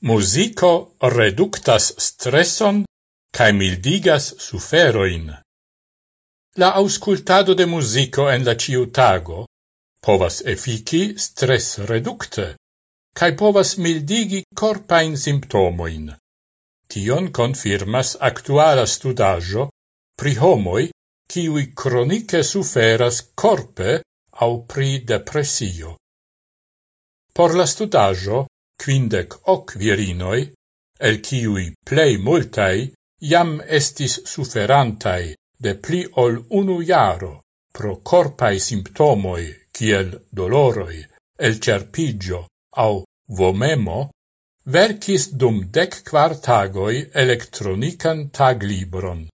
Musico reductas stresson cae mildigas suferoin. La auscultado de musico en la ciutago povas efiki stress reducte, cae povas mildigi corpain simptomoin. Tion confirmas actuala studajo pri homoi kiui cronice suferas corpe au pri depressio. Por la studajo quindec hoc virinoi, el ciui plei multai jam estis suferantai de pli ol unu jaro pro corpai simptomoi kiel doloroi, el cerpigio au vomemo, vercis dum dec quar tagoi electronican tag libron.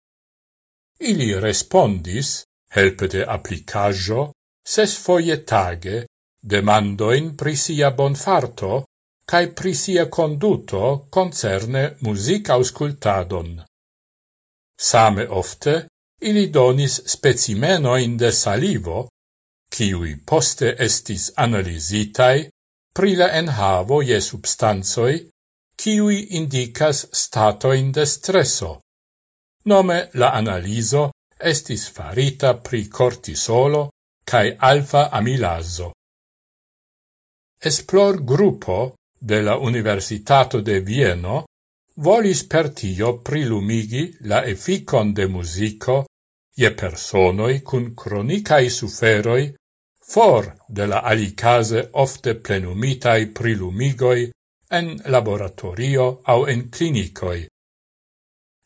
Ili respondis, helpete applicajo, ses foie tage, demandoin prisia bonfarto, cae prisia conduto concerne music auscultadon. Same ofte, ili donis specimenoin de salivo, ciui poste estis analizitai pri la enhavo je substanzoi, ciui indicas statoin de stresso. Nome la analiso estis farita pri cortisolo cae alfa-amilaso. Esplor gruppo de la Universitato de Vieno volis per tio prilumigi la efficon de musico je personoi cun cronicae suferoi for de la alicase ofte plenumitai prilumigoi en laboratorio au en clinicoi.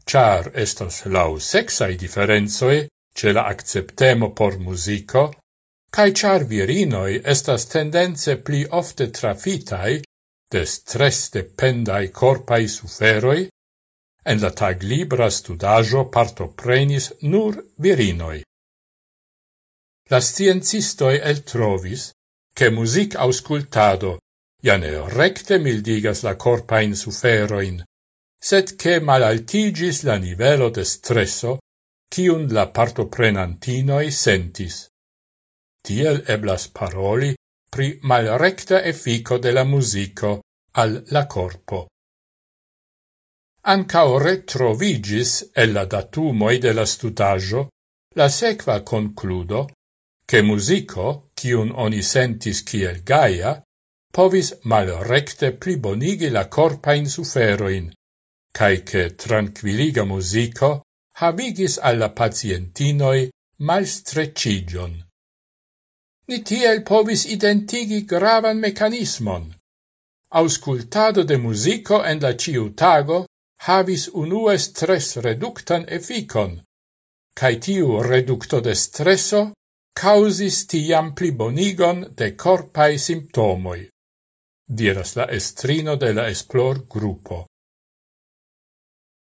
Char estos lau sexai differenzoe ce la acceptemo por musico, cae char virinoi estas tendenze pli ofte trafitai de stres dependai corpai suferoi, en la tag libra studajo partoprenis nur virinoi. La sciencistoi el trovis che music auscultado jane recte mildigas la corpain suferoin, sed che malaltigis la nivelo de stresso cium la partoprenantinoi sentis. Tiel eblas paroli pri malrecta effico de la musico al la corpo. Ancao retrovigis el la datumoi de la stutaggio la sequa concludo che musico, cium oni sentis ciel gaia, povis malrecte plibonigi la corpa in suferoin, cae che tranquilliga musico havigis alla pacientinoi malstrecigion ni tiel povis identigi gravan mecanismon. Auscultado de musico en la ciu tago havis unue stress reductan efficon, cae tiu reducto de stresso causis tiam plibonigon de corpae simptomoi, diras la estrino de la esplor gruppo.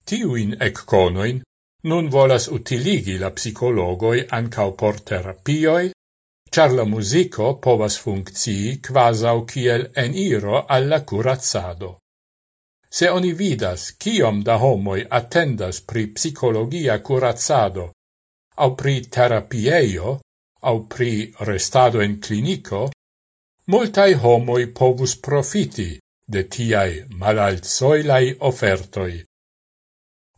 Tiuin ecconoin nun volas utiligi la psicologoi ancao por terapioi char la musico povas functii quasau kiel eniro alla curazzado. Se oni vidas kiom da homoi attendas pri psicologia curazzado, au pri terapieio, au pri restado en clinico, multai homoi povus profiti de tiai malalzoilai offertoi.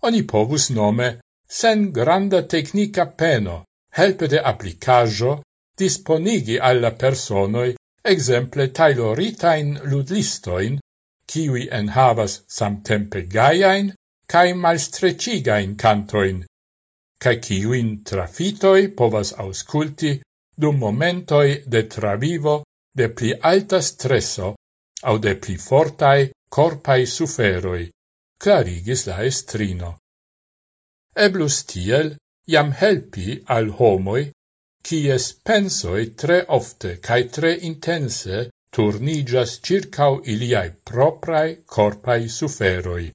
Oni povus nome, sen granda tecnica peno, helpe de applicajo, disponigi alla personoi exemple tailoritain ludlistoin, kiwi en havas samtempe gaiain cae malstrecigain cantoin, cae kiwin trafitoi povas ausculti dum momentoi de travivo de pli alta stresso au de pli fortai corpai suferoi, clarigis la estrino. Eblus tiel, jam helpi al homoi cies pensoi tre ofte cae tre intense turnigas circau iliai proprae corpai suferoi.